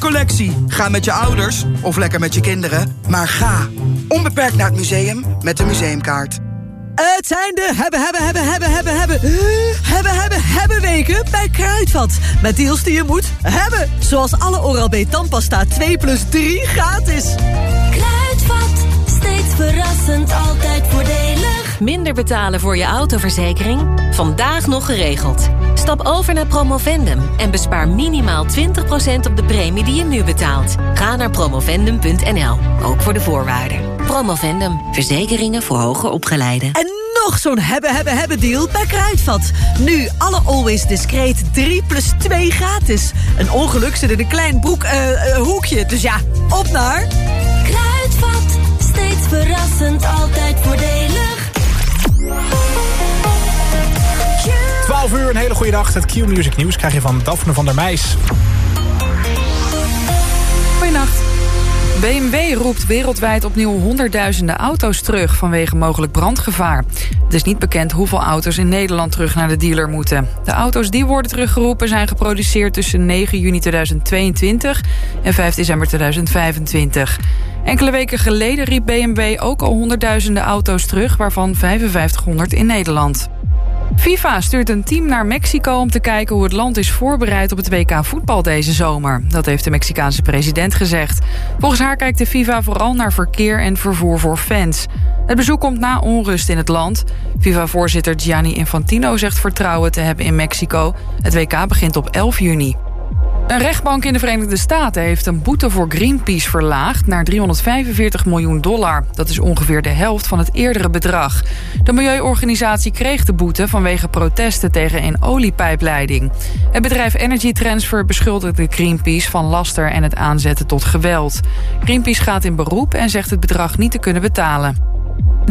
hele collectie. Ga met je ouders of lekker met je kinderen. Maar ga onbeperkt naar het museum met de museumkaart. Het zijn de hebben, hebben, hebben, hebben, hebben, hebben, hebben, hebben, hebben weken bij Kruidvat. Met deals die je moet hebben. Zoals alle Oral-B tandpasta 2 plus 3 gratis. Kruidvat, steeds verrassend, altijd voordelig. Minder betalen voor je autoverzekering? Vandaag nog geregeld. Stap over naar Promovendum en bespaar minimaal 20% op de premie die je nu betaalt. Ga naar promovendum.nl, ook voor de voorwaarden. Promovendum, verzekeringen voor hoger opgeleiden. En nog zo'n hebben, hebben, hebben deal bij Kruidvat. Nu alle Always Discreet 3 plus 2 gratis. Een ongeluk zit in een klein broek, eh, uh, hoekje. Dus ja, op naar... Kruidvat, steeds verrassend, altijd voordelig. 12 uur, een hele goede dag. Het Q-Music Nieuws krijg je van Daphne van der Meijs. Goedenacht. BMW roept wereldwijd opnieuw honderdduizenden auto's terug vanwege mogelijk brandgevaar. Het is niet bekend hoeveel auto's in Nederland terug naar de dealer moeten. De auto's die worden teruggeroepen zijn geproduceerd tussen 9 juni 2022 en 5 december 2025. Enkele weken geleden riep BMW ook al honderdduizenden auto's terug, waarvan 5500 in Nederland. FIFA stuurt een team naar Mexico om te kijken hoe het land is voorbereid op het WK voetbal deze zomer. Dat heeft de Mexicaanse president gezegd. Volgens haar kijkt de FIFA vooral naar verkeer en vervoer voor fans. Het bezoek komt na onrust in het land. FIFA-voorzitter Gianni Infantino zegt vertrouwen te hebben in Mexico. Het WK begint op 11 juni. Een rechtbank in de Verenigde Staten heeft een boete voor Greenpeace verlaagd naar 345 miljoen dollar. Dat is ongeveer de helft van het eerdere bedrag. De milieuorganisatie kreeg de boete vanwege protesten tegen een oliepijpleiding. Het bedrijf Energy Transfer beschuldigde Greenpeace van laster en het aanzetten tot geweld. Greenpeace gaat in beroep en zegt het bedrag niet te kunnen betalen.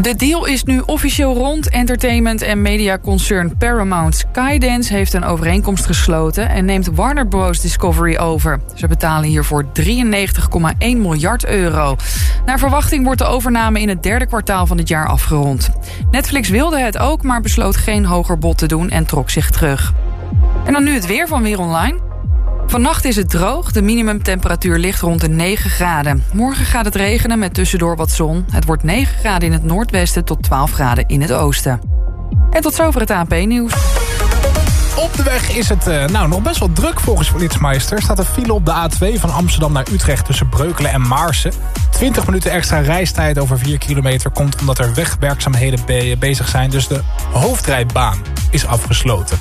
De deal is nu officieel rond. Entertainment en mediaconcern Paramount Skydance heeft een overeenkomst gesloten en neemt Warner Bros. Discovery over. Ze betalen hiervoor 93,1 miljard euro. Naar verwachting wordt de overname in het derde kwartaal van het jaar afgerond. Netflix wilde het ook, maar besloot geen hoger bod te doen en trok zich terug. En dan nu het weer van Weer Online. Vannacht is het droog. De minimumtemperatuur ligt rond de 9 graden. Morgen gaat het regenen met tussendoor wat zon. Het wordt 9 graden in het noordwesten tot 12 graden in het oosten. En tot zover het ANP-nieuws. Op de weg is het uh, nou, nog best wel druk volgens Flitsmeister. Staat een file op de A2 van Amsterdam naar Utrecht tussen Breukelen en Maarsen. 20 minuten extra reistijd over 4 kilometer komt omdat er wegwerkzaamheden be bezig zijn. Dus de hoofdrijbaan is afgesloten.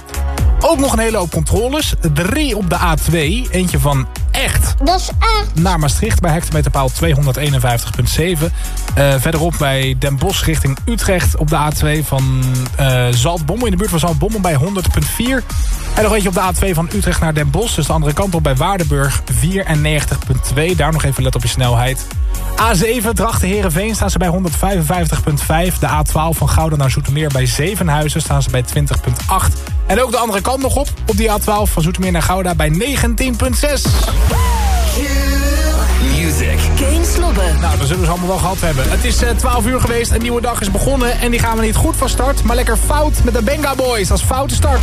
Ook nog een hele hoop controles. Drie op de A2. Eentje van echt. Dat is echt. Naar Maastricht bij hectometerpaal 251,7. Uh, verderop bij Den Bosch richting Utrecht op de A2 van uh, Zaltbommel. In de buurt van Zaltbommel bij 100,4. En nog eentje op de A2 van Utrecht naar Den Bosch. Dus de andere kant op bij Waardenburg 94,2. Daar nog even let op je snelheid. A7 Drachten Herenveen staan ze bij 155,5. De A12 van Gouda naar Zoetermeer bij Zevenhuizen staan ze bij 20,8. En ook de andere kant nog op, op die A12 van Zoetermeer naar Gouda bij 19,6. Music. Geen slobben. Nou, dat zullen we ze allemaal wel gehad hebben. Het is uh, 12 uur geweest, een nieuwe dag is begonnen... en die gaan we niet goed van start, maar lekker fout met de Benga Boys als foute start.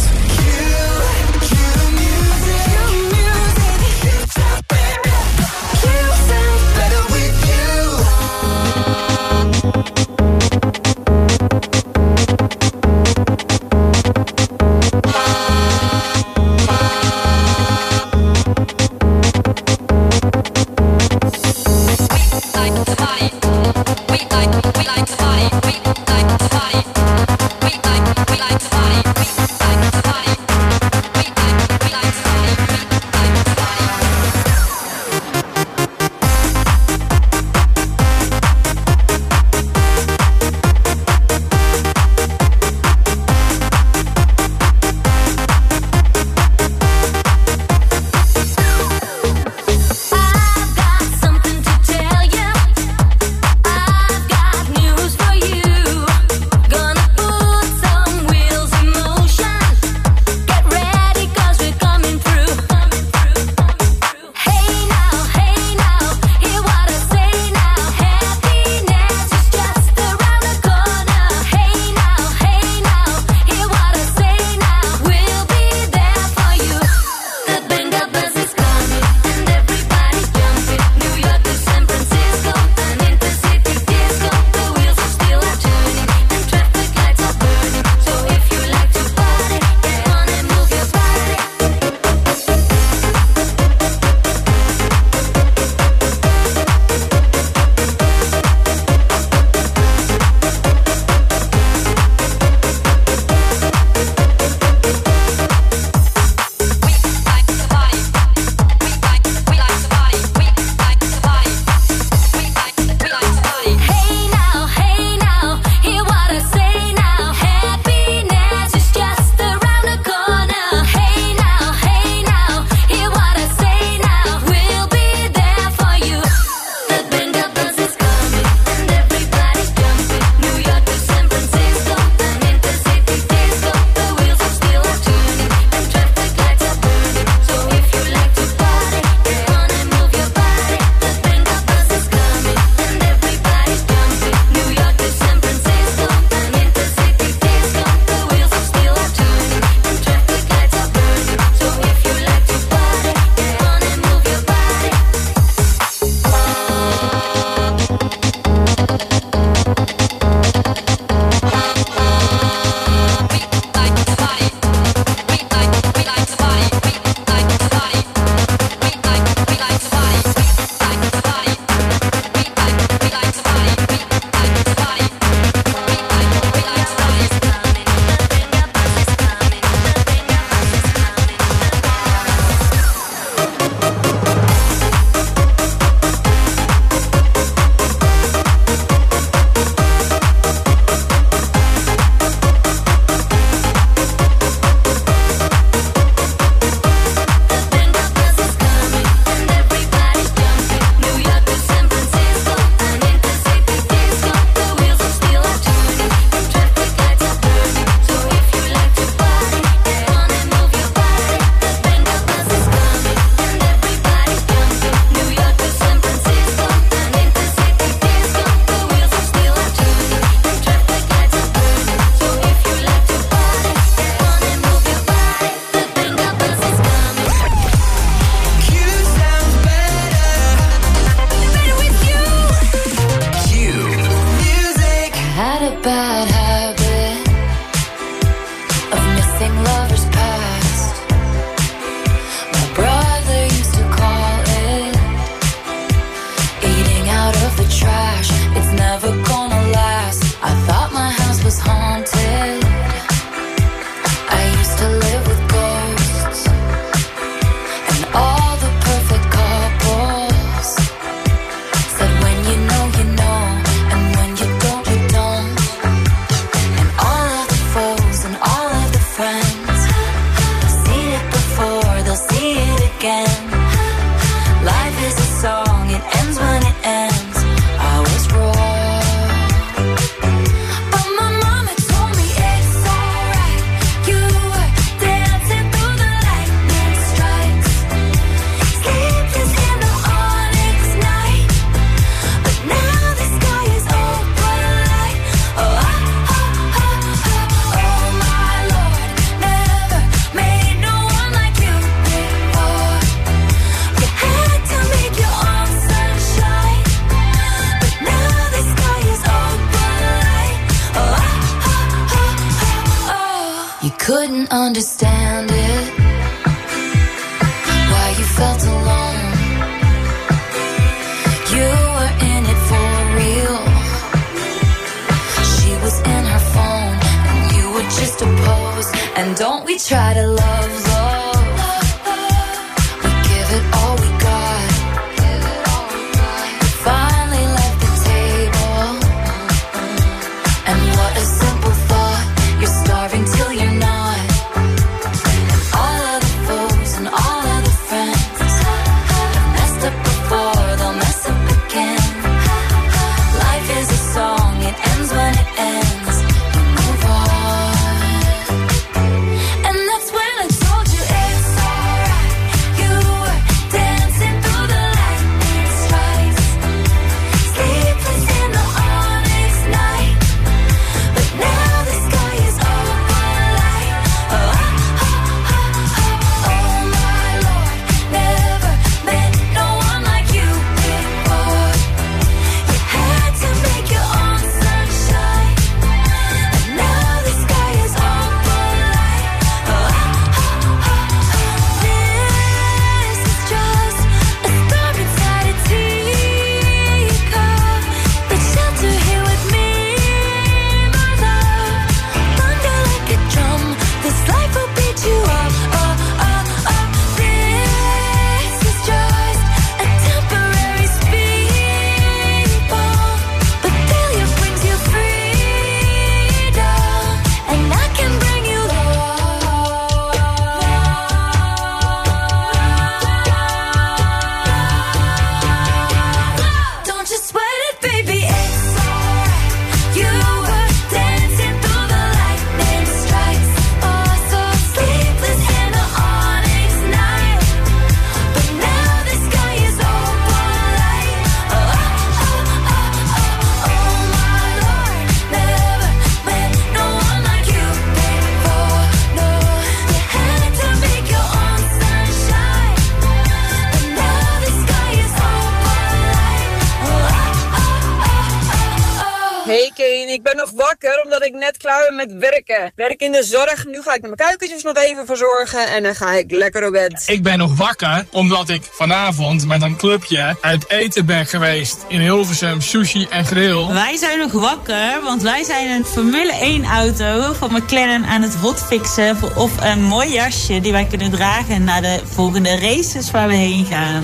Ik ben nog wakker omdat ik net klaar ben met werken. Werk in de zorg, nu ga ik mijn kuikentjes nog even verzorgen en dan ga ik lekker op bed. Ik ben nog wakker omdat ik vanavond met een clubje uit eten ben geweest in Hilversum, sushi en grill. Wij zijn nog wakker, want wij zijn een Formule 1 auto van McLaren aan het hotfixen of een mooi jasje die wij kunnen dragen naar de volgende races waar we heen gaan.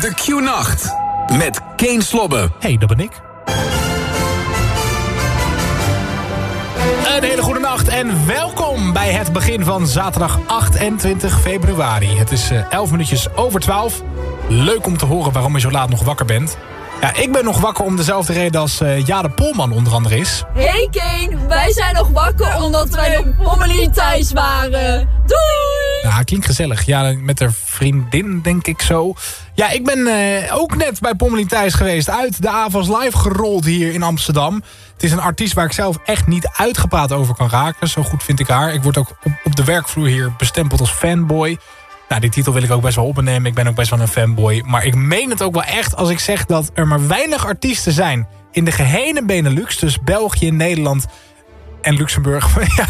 De Q-nacht. Met Kane Slobbe. hey, dat ben ik. Een hele goede nacht en welkom bij het begin van zaterdag 28 februari. Het is eh, 11 minuutjes over 12. Leuk om te horen waarom je zo laat nog wakker bent. Ja, ik ben nog wakker om dezelfde reden als eh Jade Polman onder andere is. Hey Kane, wij zijn nog wakker omdat wij nog Pommelien thuis waren. Doei! Ja, klinkt gezellig. Ja, met haar vriendin, denk ik zo. Ja, ik ben eh, ook net bij Pommelien Thijs geweest. Uit de AVAS Live gerold hier in Amsterdam. Het is een artiest waar ik zelf echt niet uitgepraat over kan raken. Zo goed vind ik haar. Ik word ook op, op de werkvloer hier bestempeld als fanboy. Nou, die titel wil ik ook best wel opnemen. Ik ben ook best wel een fanboy. Maar ik meen het ook wel echt als ik zeg dat er maar weinig artiesten zijn... in de gehele Benelux, dus België, Nederland en Luxemburg. ja,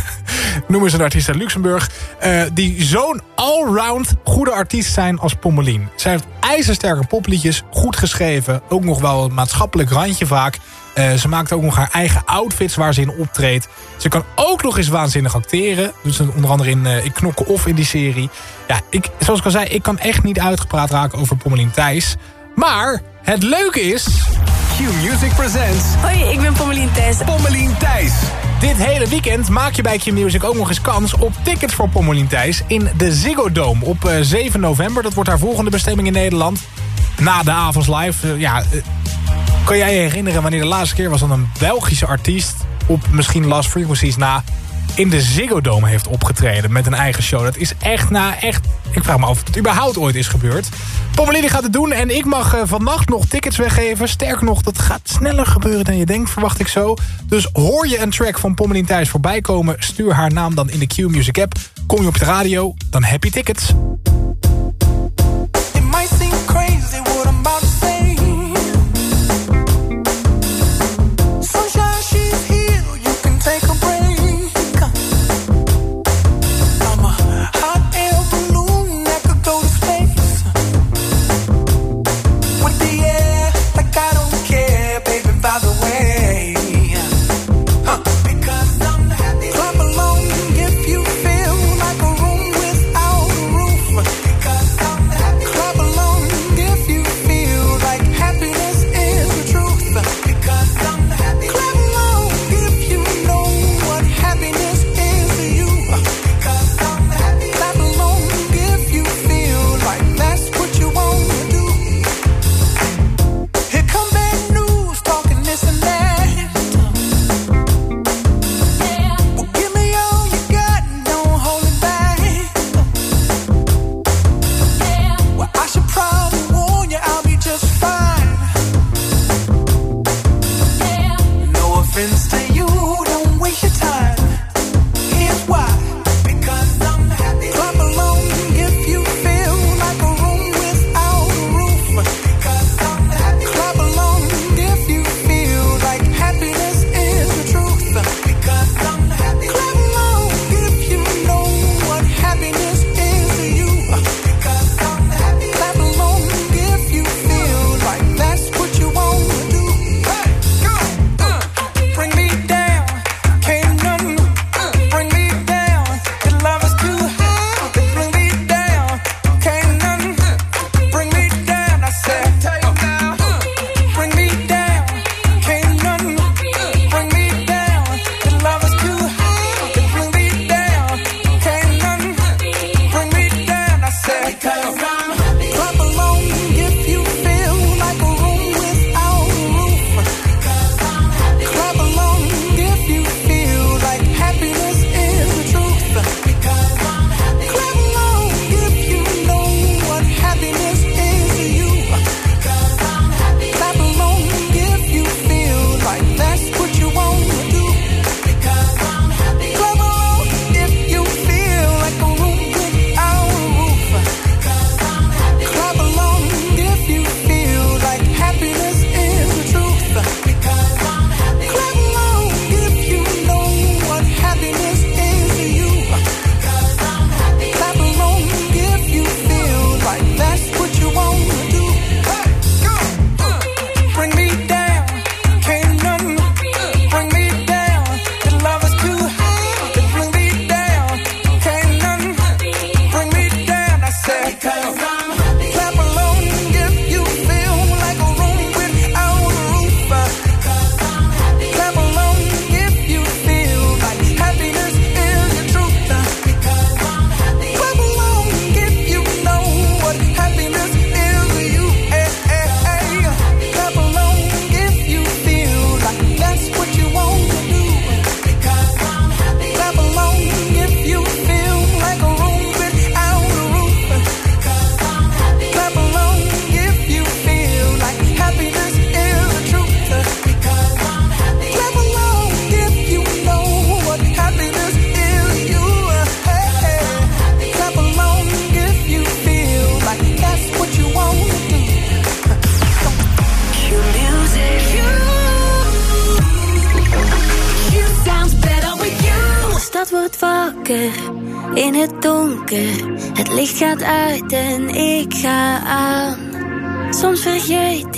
noemen ze een artiest uit Luxemburg. eh, die zo'n allround goede artiest zijn als Pommelien. Zij heeft ijzersterke popliedjes, goed geschreven. Ook nog wel een maatschappelijk randje vaak. Eh, ze maakt ook nog haar eigen outfits waar ze in optreedt. Ze kan ook nog eens waanzinnig acteren. Dus onder andere in, eh, in Knokken of in die serie. Ja, ik, zoals ik al zei, ik kan echt niet uitgepraat raken over Pommelien Thijs. Maar het leuke is... Q-Music presents Hoi, ik ben Pommelien Tess. Pommelien Thijs. Dit hele weekend maak je bij Q-Music ook nog eens kans op tickets voor Pommelien Thijs in de Ziggo Dome op eh, 7 november. Dat wordt haar volgende bestemming in Nederland. Na de avonds live. Eh, ja, eh, kan jij je herinneren wanneer de laatste keer was dat een Belgische artiest op misschien Last Frequencies na in de Ziggo Dome heeft opgetreden met een eigen show. Dat is echt na echt... Ik vraag me af of het überhaupt ooit is gebeurd. Pommelini gaat het doen en ik mag eh, vannacht nog tickets weggeven. Sterker nog, dat gaat sneller gebeuren dan je denkt, verwacht ik zo. Dus hoor je een track van Pommelien Thijs voorbij komen... stuur haar naam dan in de Q-Music app. Kom je op de radio, dan heb je tickets. It crazy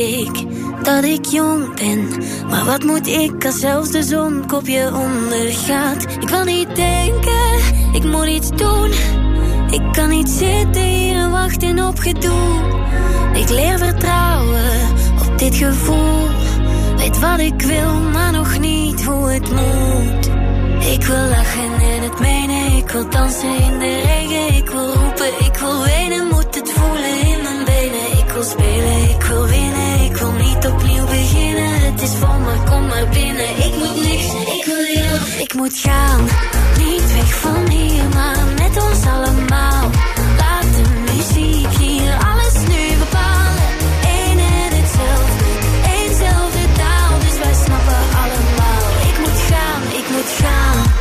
ik dat ik jong ben. Maar wat moet ik als zelfs de zon kopje ondergaat? Ik wil niet denken, ik moet iets doen. Ik kan niet zitten hier en wachten op gedoe. Ik leer vertrouwen op dit gevoel. Weet wat ik wil, maar nog niet hoe het moet. Ik wil lachen en het menen. Ik wil dansen in de regen. Ik wil roepen, ik wil wenen. Moet het voelen in mijn benen. Ik wil spelen, ik wil winnen. Ik wil niet opnieuw beginnen. Het is vol, maar kom maar binnen. Ik moet niks, ik wil jou. Ik moet gaan, niet weg van hier, maar met ons allemaal. Laat de muziek hier alles nu bepalen. Eén en hetzelfde, éénzelfde taal. Dus wij snappen allemaal. Ik moet gaan, ik moet gaan.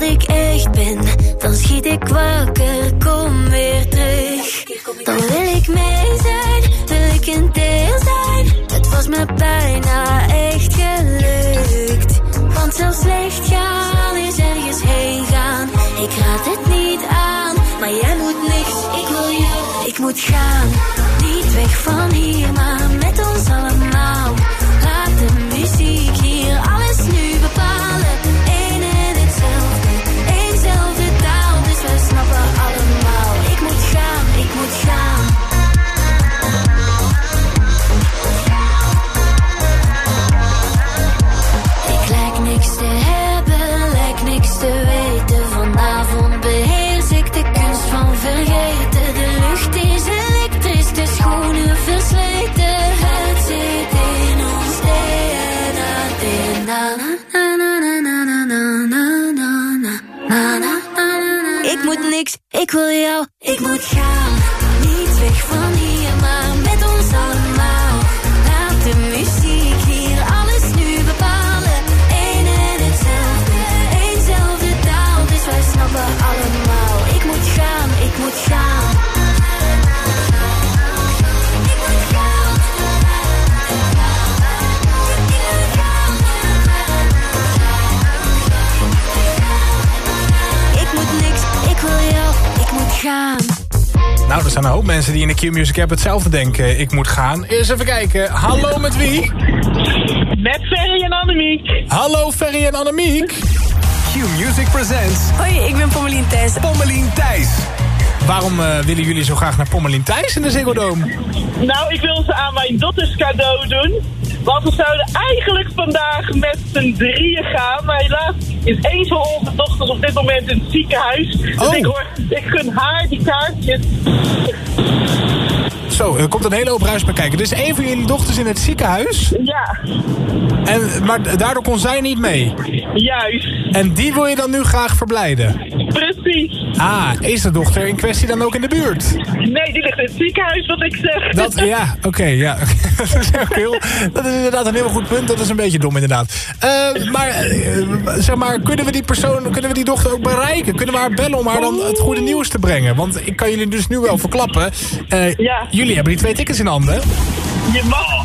Dat ik echt ben. Dan schiet ik wakker, kom weer terug. Dan wil ik mee zijn, wil ik een deel zijn. Het was me bijna echt gelukt. Want zelfs slecht gaan is ergens heen gaan. Ik raad het niet aan, maar jij moet niks. Ik wil jou, ik moet gaan. Niet weg van hier, maar met ons allemaal. Coolio. Zijn een hoop mensen die in de Q-Music App hetzelfde denken. Ik moet gaan. Eens even kijken. Hallo, met wie? Met Ferry en Annemiek. Hallo, Ferry en Annemiek. Q-Music presents Hoi, ik ben Pommelien Thijs. Pommelien Thijs. Waarom eh, willen jullie zo graag naar Pommelien Thijs in de Ziggo Dome? Nou, ik wil ze aan mijn dochters cadeau doen. Want we zouden eigenlijk vandaag met z'n drieën gaan. Maar helaas is één van onze dochters op dit moment in het ziekenhuis. Dus Oh. ik, hoor, ik gun haar die kaartjes. Zo, er komt een hele hoop ruis bij kijken. Dus één van jullie dochters in het ziekenhuis. Ja, En, maar daardoor kon zij niet mee. juist. En die wil je dan nu graag verblijden? Precies. Ah, is de dochter in kwestie dan ook in de buurt? Nee, die ligt in het ziekenhuis, wat ik zeg. Dat, ja, oké, ja. dat, is ook heel, dat is inderdaad een heel goed punt. Dat is een beetje dom, inderdaad. Eh, maar, eh, zeg maar, kunnen we die persoon, kunnen we die dochter ook bereiken? Kunnen we haar bellen om haar dan het goede nieuws te brengen? Want ik kan jullie dus nu wel verklappen. Eh, Jullie hebben die twee tickets in handen. Je mag.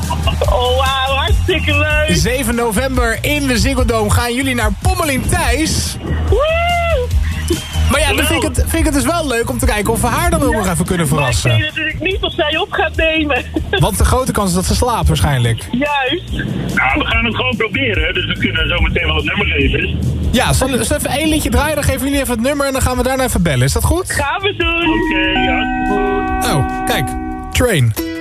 Oh, wauw, hartstikke leuk. 7 november in de Ziggo Dome gaan jullie naar Pommelien Thijs. Maar ja, dan vind ik, het, vind ik het dus wel leuk om te kijken of we haar dan ook nog even kunnen Maar ik verrassen. weet natuurlijk niet of zij op gaat nemen. Want de grote kans is dat ze slaapt waarschijnlijk. Juist. Nou, we gaan het gewoon proberen, dus we kunnen zo meteen wel het nummer geven. Ja, zal, zullen we even één liedje draaien? Dan geven jullie even het nummer en dan gaan we daarna even bellen. Is dat goed? Gaan we doen. Oké, ja. Oh, kijk. Train.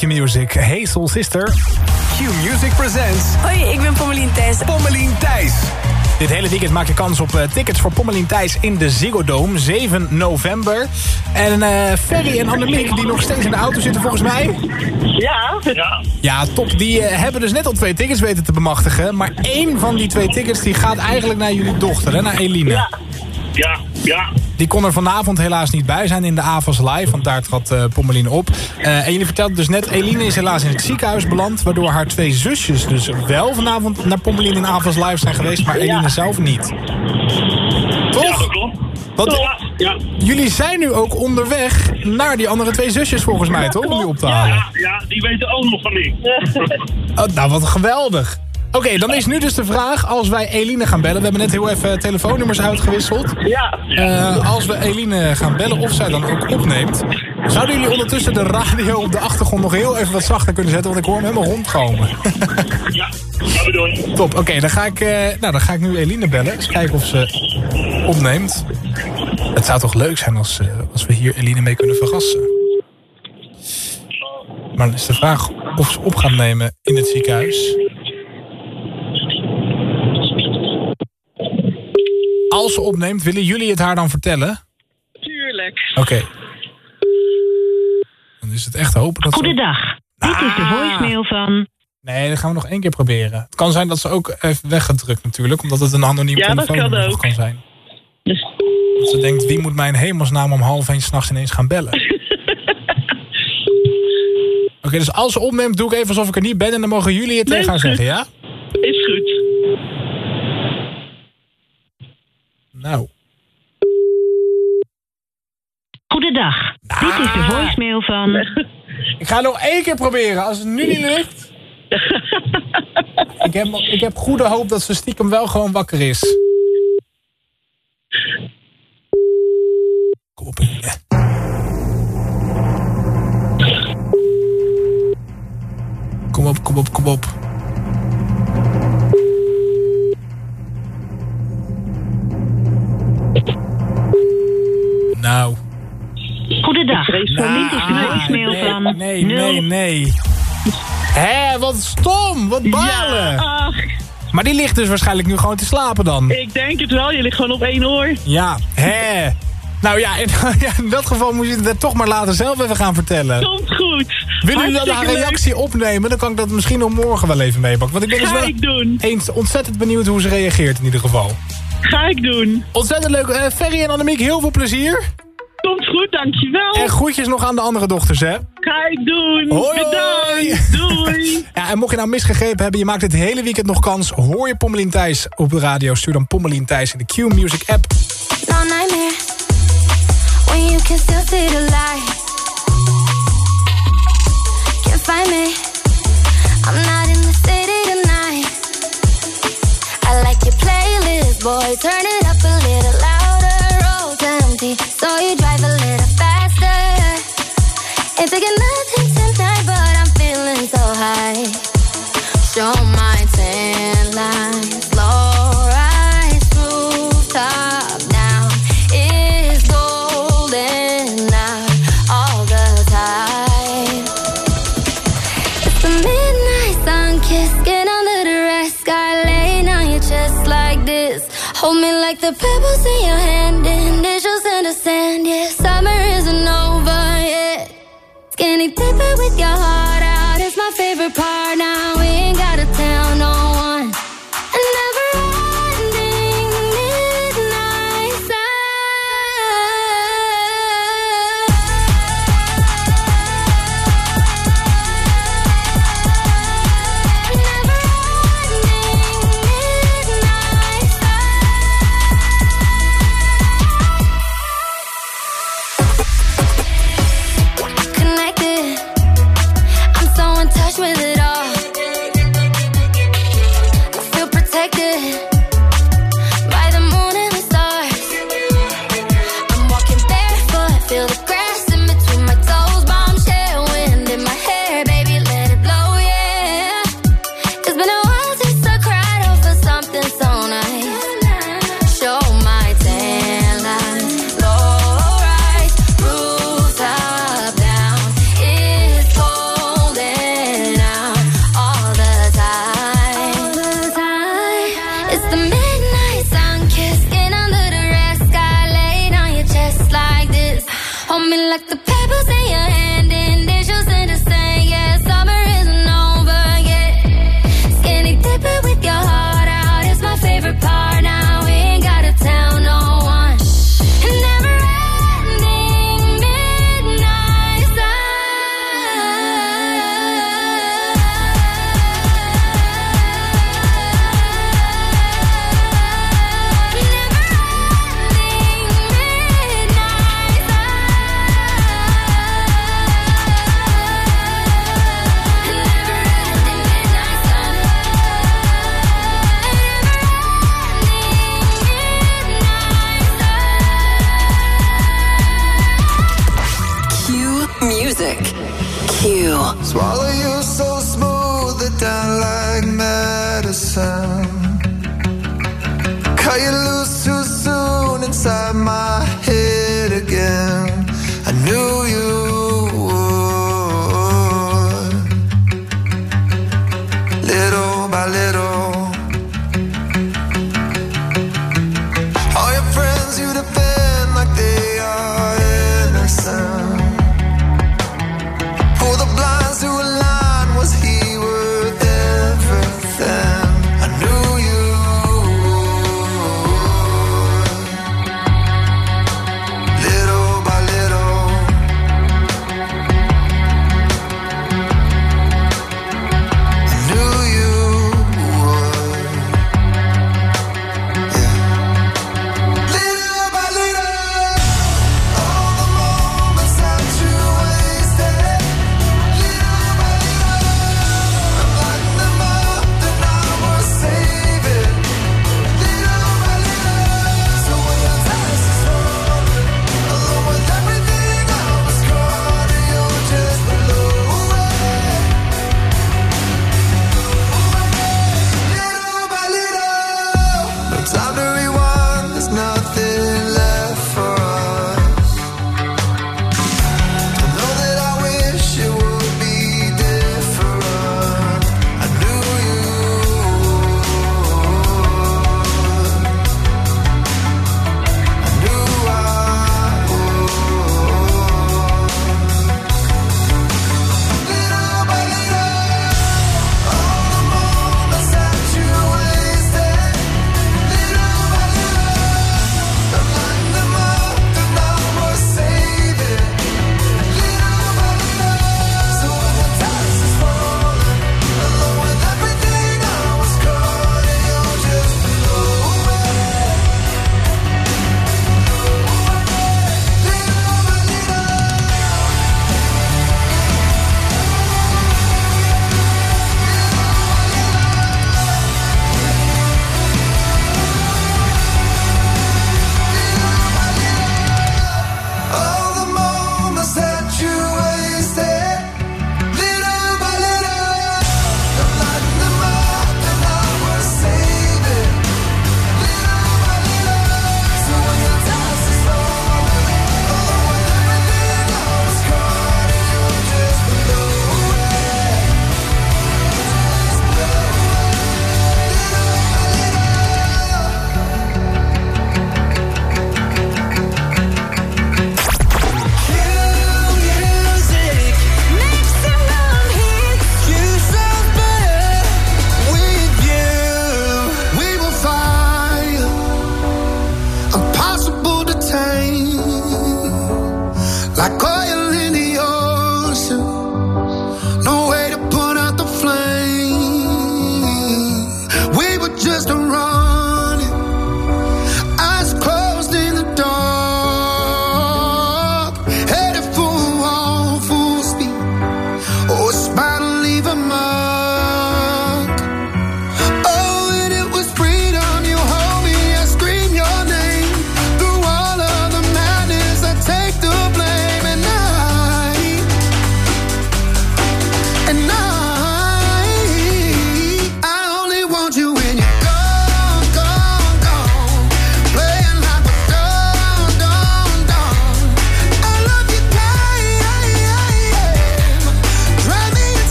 Q-Music. Hey Soul Sister. Q-Music presents... Hoi, ik ben Pommelien Thijs. Pommelien Thijs. Dit hele weekend maak je kans op eh, tickets voor Pommelien Thijs in de Ziggo Dome. 7 november. En eh Ferry en Annemiek, die nog steeds in de auto zitten volgens mij. Ja. Ja. Ja, top. Die eh, hebben dus net al twee tickets weten te bemachtigen. Maar één van die twee tickets die gaat eigenlijk naar jullie dochter, hè, naar Eline. Ja. Ja, ja. Die kon er vanavond helaas niet bij zijn in de AVAS Live, want daar trad eh Pommelien op. Eh, en jullie vertelden dus net, Eline is helaas in het ziekenhuis beland... waardoor haar twee zusjes dus wel vanavond naar Pommelien in AVAS Live zijn geweest... maar Eline zelf niet. Toch? Ja, dat klopt. Want Ja, ja. jullie zijn nu ook onderweg naar die andere twee zusjes volgens mij, toch? Om die op te halen. Ja, ja, die weten ook nog van niks. Oh, nou, wat geweldig. Oké, dan is nu dus de vraag, als wij Eline gaan bellen... we hebben net heel even telefoonnummers uitgewisseld. Ja. Eh, als we Eline gaan bellen of zij dan ook opneemt... zouden jullie ondertussen de radio op de achtergrond nog heel even wat zachter kunnen zetten... want ik hoor hem helemaal rondkomen. Ja, gaan we doen. Top, oké, dan, ga ik, eh, nou, dan ga ik nu Eline bellen. Eens kijken of ze opneemt. Het zou toch leuk zijn als, eh, als we hier Eline mee kunnen verrassen. Maar dan is de vraag of ze op gaat nemen in het ziekenhuis. Als ze opneemt, willen jullie het haar dan vertellen? Tuurlijk. Oké. Dan is het echt hopen dat ze... Goedendag. Dit is de Ah. voicemail van... Nee, dat gaan we nog één keer proberen. Het kan zijn dat ze ook even weggedrukt natuurlijk, omdat het een anoniem Ja, dat kan telefoonnummer ook. kan zijn. Dus- Dat ze denkt, wie moet mij in hemelsnaam om half één s'nachts ineens gaan bellen? Oké, dus als ze opneemt, doe ik even alsof ik er niet ben... en dan mogen jullie het Nee, tegen haar zeggen, ja? Is goed. Nou. Goedendag. Dit is de voicemail van... Ik ga nog één keer proberen. Als het nu niet lukt... ik, heb, ik heb goede hoop dat ze stiekem wel gewoon wakker is. Kom op. Kom op, kom op, kom op. Nou. Goedendag. Nou, nee. Nee, nee, nee. Hé, wat stom. Wat balen. Maar die ligt dus waarschijnlijk nu gewoon te slapen dan. Ik denk het wel. Je ligt gewoon op één oor. Ja, hè. Nou ja, in, dat geval moet je het toch maar later zelf even gaan vertellen. Komt goed. Wil jullie dan haar reactie opnemen? Dan kan ik dat misschien nog morgen wel even meepakken. Want ik ben dus wel ik doen. eens ontzettend benieuwd hoe ze reageert in ieder geval. Ga ik doen. Ontzettend leuk. Uh, Ferry en Annemiek, heel veel plezier. Komt goed, dankjewel. En groetjes nog aan de andere dochters, hè? Ga ik doen. Hoi, Bedankt. Doei. ja, en mocht je nou misgegrepen hebben, je maakt het hele weekend nog kans. Hoor je Pommelien Thijs op de radio? Stuur dan Pommelien Thijs in de Q-Music app. When you can still see the light. boy. Turn it up a little louder. Road's empty, so you drive a little faster. It's like nothing tonight, but I'm feeling so high. Show my tan line. the pebbles in your hand and initials in the sand. Yeah, summer isn't over yet. Skinny dipping with your heart out is my favorite part now.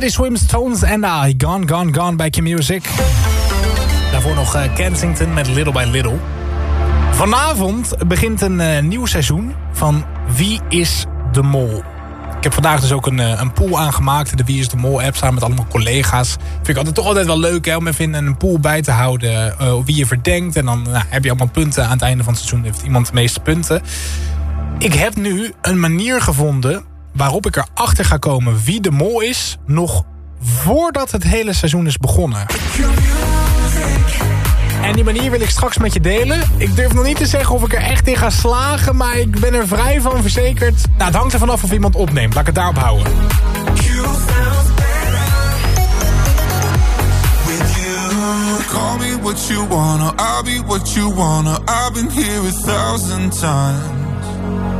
Teddy Swims, Tones en I. Gone, Gone, Gone bij Q-Music. Daarvoor nog eh, Kensington met Little by Little. Vanavond begint een eh, nieuw seizoen van Wie is de Mol? Ik heb vandaag dus ook een, eh, een pool aangemaakt. De Wie is de Mol app samen met allemaal collega's. Vind ik altijd toch altijd wel leuk hè, om even een pool bij te houden. wie je verdenkt. En dan nou, heb je allemaal punten. Aan het einde van het seizoen heeft iemand de meeste punten. Ik heb nu een manier gevonden waarop ik erachter ga komen wie de mol is... nog voordat het hele seizoen is begonnen. En die manier wil ik straks met je delen. Ik durf nog niet te zeggen of ik er echt in ga slagen... maar ik ben er vrij van verzekerd. Nou, het hangt er vanaf of iemand opneemt. Laat ik het daarop houden. I've been here a thousand times.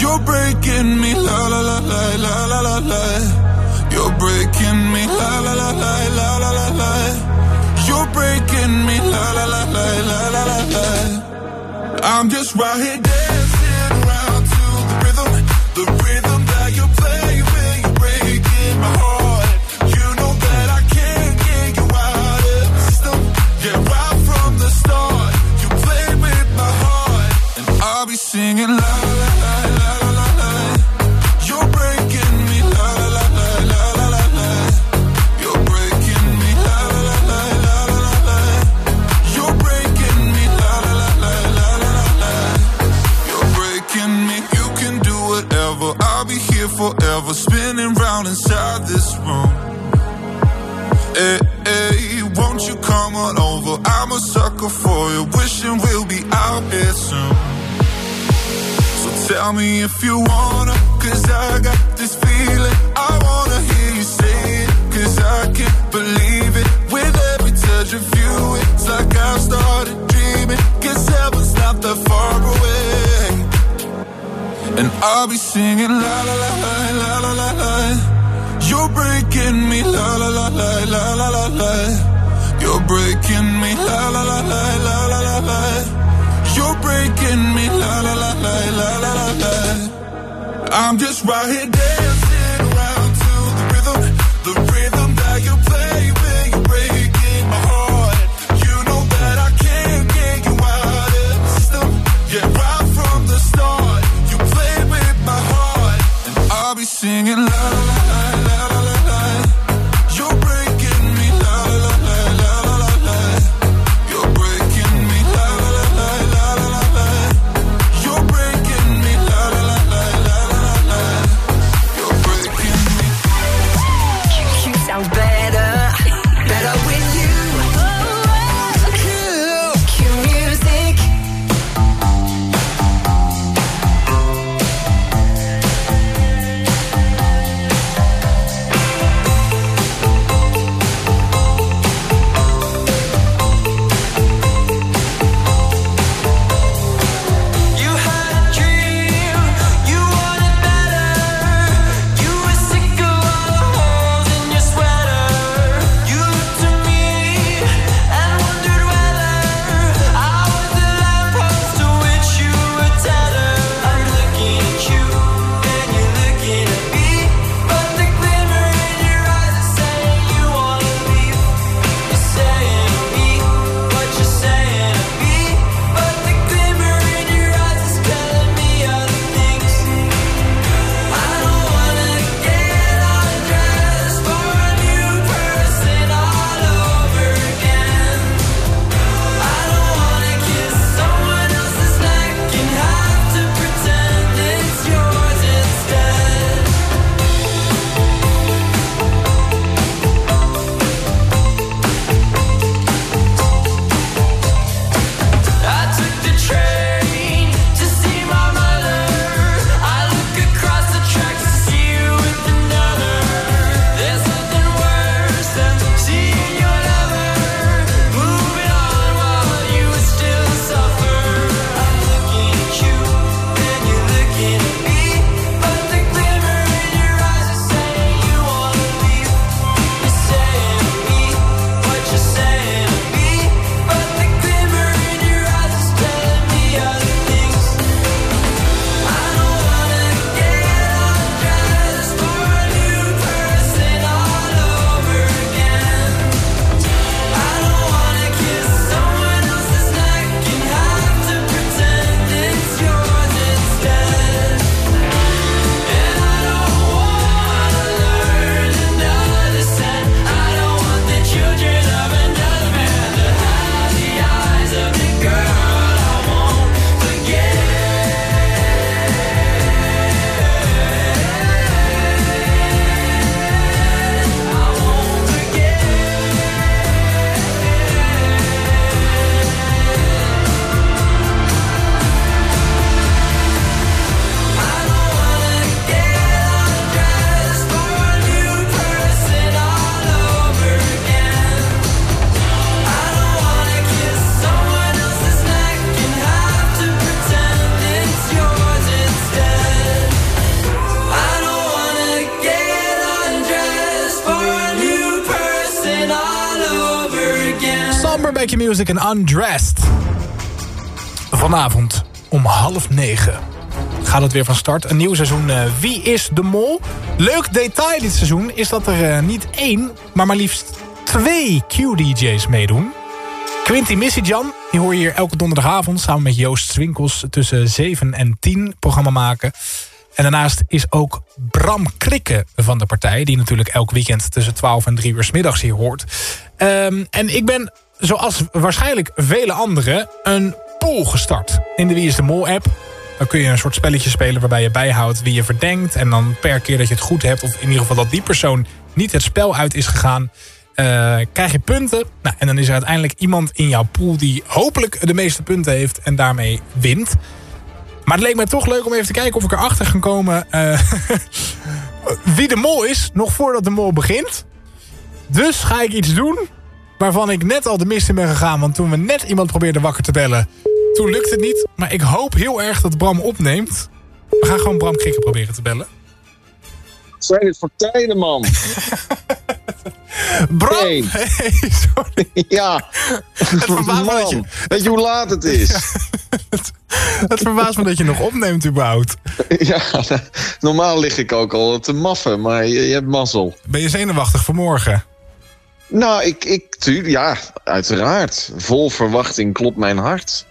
You're breaking me la la la la la la la la. You're breaking me la la la la la la la la. You're breaking me la la la la la la la la. I'm just right here dancing around to the rhythm, bij Q-Music en Undressed. Vanavond om half negen gaat het weer van start. Een nieuw seizoen eh, Wie is de Mol? Leuk detail dit seizoen is dat er eh, niet één, maar maar liefst twee Q-DJ's meedoen. Quinty Missy-Jan, die hoor je hier elke donderdagavond... samen met Joost Swinkels tussen 7 en 10 programma maken. En daarnaast is ook Bram Krikke van de partij... die natuurlijk elk weekend tussen 12 en 3 uur 's middags hier hoort. Ehm, en ik ben, zoals waarschijnlijk vele anderen... een poll gestart in de Wie is de Mol app. Dan kun je een soort spelletje spelen waarbij je bijhoudt wie je verdenkt. En dan per keer dat je het goed hebt... of in ieder geval dat die persoon niet het spel uit is gegaan... eh, krijg je punten. Nou, en dan is er uiteindelijk iemand in jouw pool... die hopelijk de meeste punten heeft en daarmee wint. Maar het leek mij toch leuk om even te kijken of ik erachter kan komen... eh, wie de mol is, nog voordat de mol begint. Dus ga ik iets doen waarvan ik net al de mist in ben gegaan. Want toen we net iemand probeerden wakker te bellen... toen lukte het niet. Maar ik hoop heel erg dat Bram opneemt. We gaan gewoon Bram Krikke proberen te bellen. Zijn het voor tijden, man? Bram! Ja. man, weet je hoe laat het is? Het verbaast me dat je nog opneemt überhaupt. Ja, normaal lig ik ook al te maffen, maar je, je hebt mazzel. Ben je zenuwachtig voor morgen? Nou, ik, ik tuur, ja, uiteraard. Vol verwachting klopt mijn hart.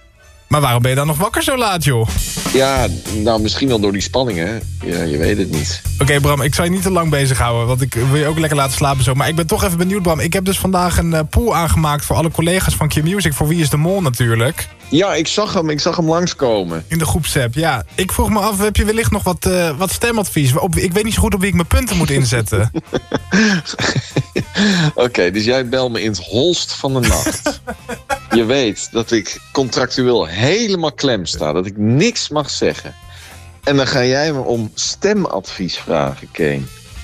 Maar waarom ben je dan nog wakker zo laat, joh? Ja, nou, misschien wel door die spanning, hè. Ja, je weet het niet. Oké, Bram, ik zal je niet te lang bezighouden, want ik wil je ook lekker laten slapen zo. Maar ik ben toch even benieuwd, Bram. Ik heb dus vandaag een eh, pool aangemaakt voor alle collega's van Q-Music. Voor Wie is de Mol natuurlijk. Ja, ik zag hem, ik zag hem langskomen. In de groepsapp, ja. Ik vroeg me af, heb je wellicht nog wat, eh, wat stemadvies? Op, ik weet niet zo goed op wie ik mijn punten moet inzetten. Oké, dus jij belt me in het holst van de nacht. je weet dat ik contractueel helemaal klem sta. Dat ik niks mag zeggen. En dan ga jij me om stemadvies vragen, Kane.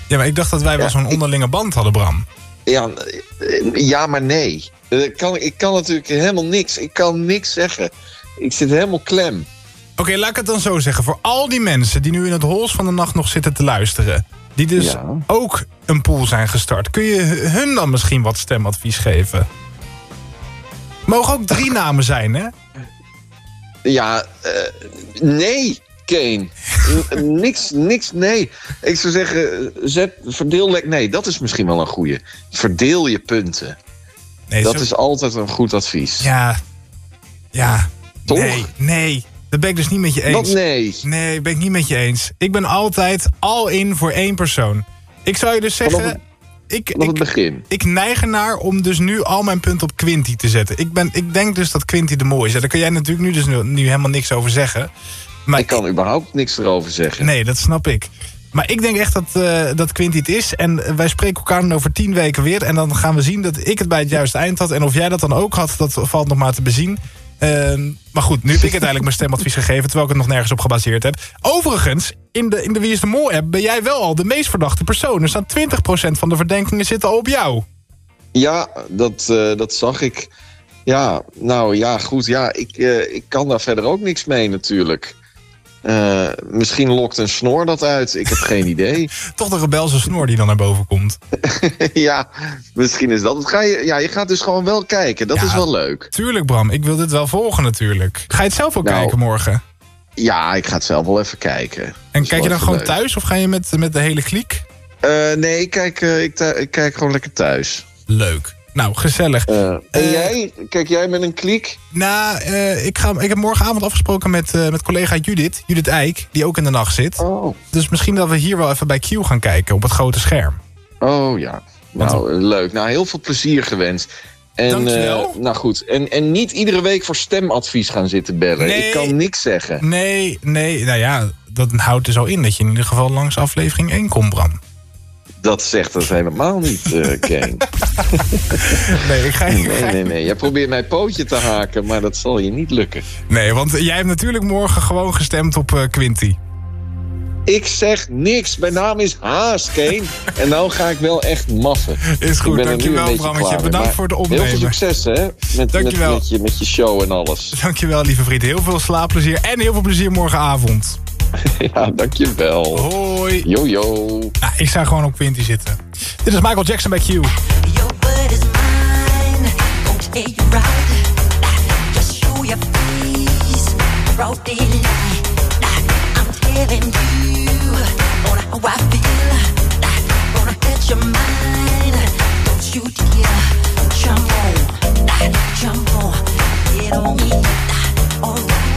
ja, maar ik dacht dat wij wel zo'n onderlinge band hadden, Bram. Ja, eh, ja maar nee. Eh, Ik kan, ik kan natuurlijk helemaal niks. Ik kan niks zeggen. Ik zit helemaal klem. Oké, laat ik het dan zo zeggen. Voor al die mensen die nu in het hols van de nacht nog zitten te luisteren... die dus Ja. ook een pool zijn gestart... kun je hun dan misschien wat stemadvies geven? Mogen ook drie namen zijn, hè? Ja, eh, nee, Kane. Niks, niks, nee. Ik zou zeggen, zet, verdeel... Nee, dat is misschien wel een goeie. Verdeel je punten. Nee, dat zo- is altijd een goed advies. Ja. Ja. Toch? Nee, nee. Dat ben ik dus niet met je eens. Wat nee? Nee, ben ik niet met je eens. Ik ben altijd al in voor één persoon. Ik zou je dus zeggen... Ik, Vanaf ik, het begin. ik neig ernaar om dus nu al mijn punten op Quinty te zetten. Ik, ben, ik denk dus dat Quinty de mooi is. Daar kun jij natuurlijk nu dus nu, nu helemaal niks over zeggen. Maar ik kan überhaupt niks erover zeggen. Nee, dat snap ik. Maar ik denk echt dat, eh dat Quinty het is. En wij spreken elkaar dan over tien weken weer. En dan gaan we zien dat ik het bij het juiste eind had. En of jij dat dan ook had, dat valt nog maar te bezien. Ehm, maar goed, nu heb ik uiteindelijk mijn stemadvies gegeven... terwijl ik het nog nergens op gebaseerd heb. Overigens, in de, in de Wie is de Mol app... ben jij wel al de meest verdachte persoon. Er staan 20% van de verdenkingen zitten al op jou. Ja, dat, eh, dat zag ik. Ja, nou ja, goed. Ja, ik, eh, ik kan daar verder ook niks mee natuurlijk. Eh, misschien lokt een snor dat uit. Ik heb geen idee. Toch de rebelse snor die dan naar boven komt. ja, misschien is dat. Ga je, ja, je gaat dus gewoon wel kijken. Dat Ja, is wel leuk. Tuurlijk, Bram. Ik wil dit wel volgen natuurlijk. Ga je het zelf ook Nou, kijken morgen? Ja, ik ga het zelf wel even kijken. En kijk je dan gewoon leuk. thuis of ga je met, met de hele kliek? Eh, nee, ik kijk, eh, ik kijk gewoon lekker thuis. Leuk. Nou, gezellig. en jij? Kijk jij met een kliek? Nou, eh, ik, ga, ik heb morgenavond afgesproken met, eh, met collega Judith, Judith Eijk, die ook in de nacht zit. Oh. Dus misschien dat we hier wel even bij Q gaan kijken op het grote scherm. Oh ja. Nou, eh, leuk. Nou, heel veel plezier gewenst. En, Dankjewel. eh, nou goed, en, en niet iedere week voor stemadvies gaan zitten bellen. Nee. Ik kan niks zeggen. Nee, nee, nou ja, dat houdt dus al in dat je in ieder geval langs aflevering 1 komt, Bram. Dat zegt dat helemaal niet, eh Kane. Nee, ik ga Nee, nee, nee. Jij probeert mijn pootje te haken, maar dat zal je niet lukken. Nee, want jij hebt natuurlijk morgen gewoon gestemd op eh, Quinty. Ik zeg niks. Mijn naam is Haas, Kane. en nou ga ik wel echt maffen. Is goed, dankjewel, Brammetje. Bedankt voor Heel opnemen. veel succes, hè? Met, met, Dankjewel. met, je, met je show en alles. Dankjewel, lieve vriend. Heel veel slaapplezier en heel veel plezier morgenavond. Ja, dankjewel. Hoi. Yo, yo. Nou, ik sta gewoon op Winty zitten. Dit is Michael Jackson bij Q. Your word is mine. Don't stay right. Just show your face. Broad daylight. I'm telling you. On how I feel. Gonna hit your mind. Don't you dare. Jump on. Jump on. Get on me. Alright.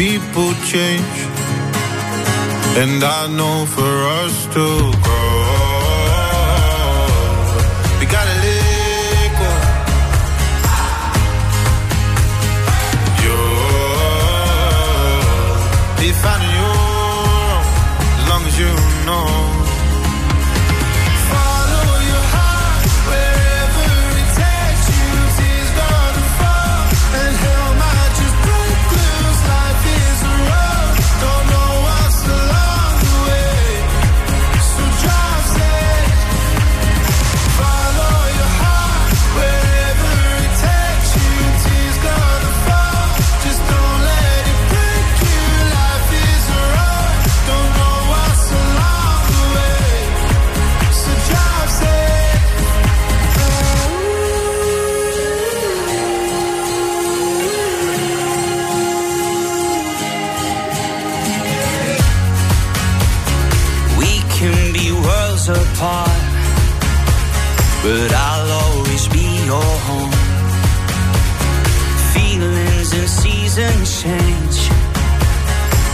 people change. And I know for us to grow.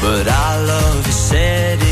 But our love is setting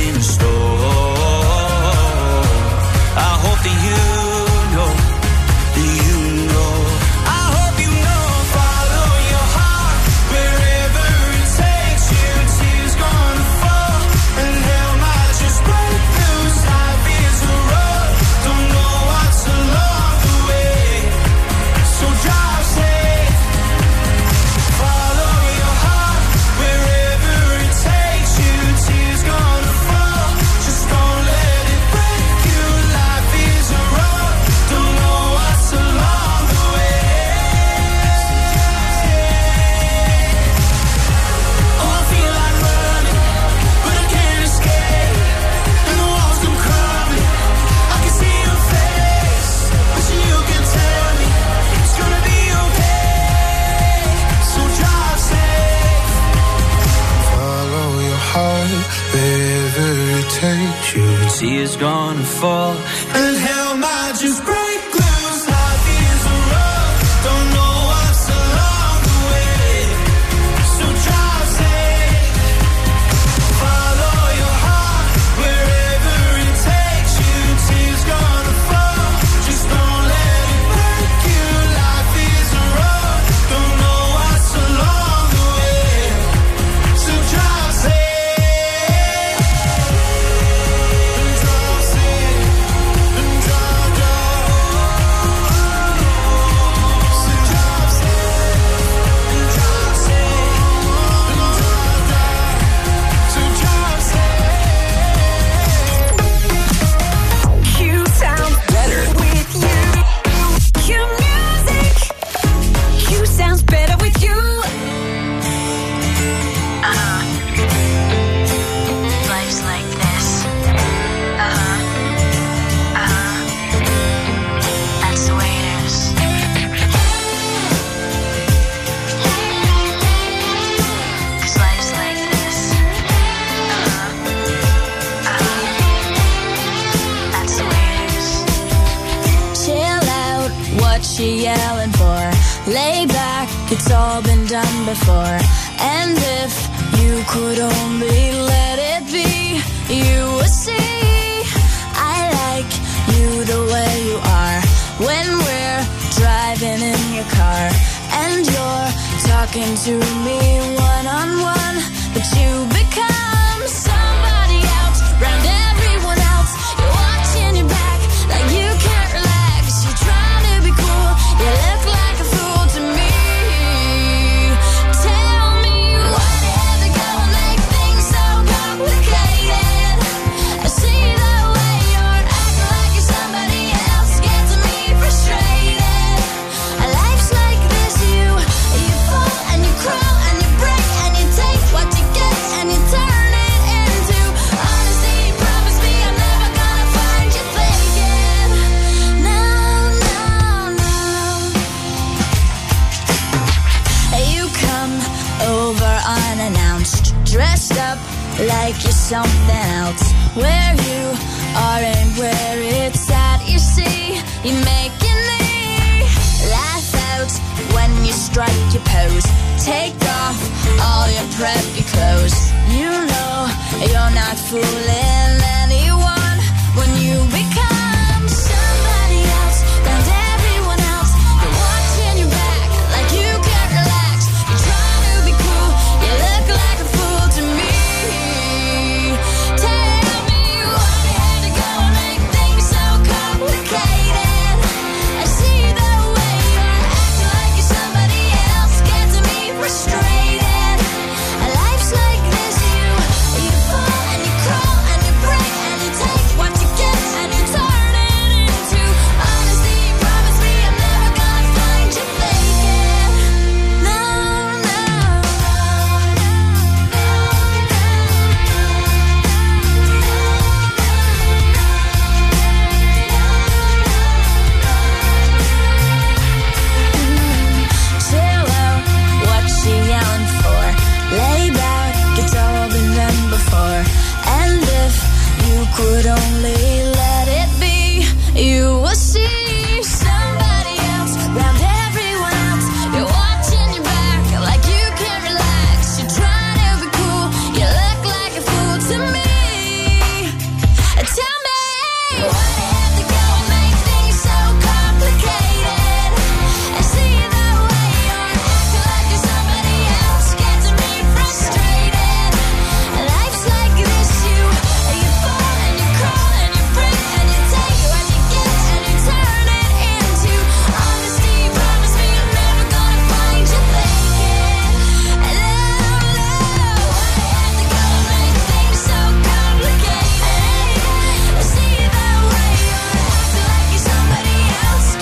tears gonna fall fool.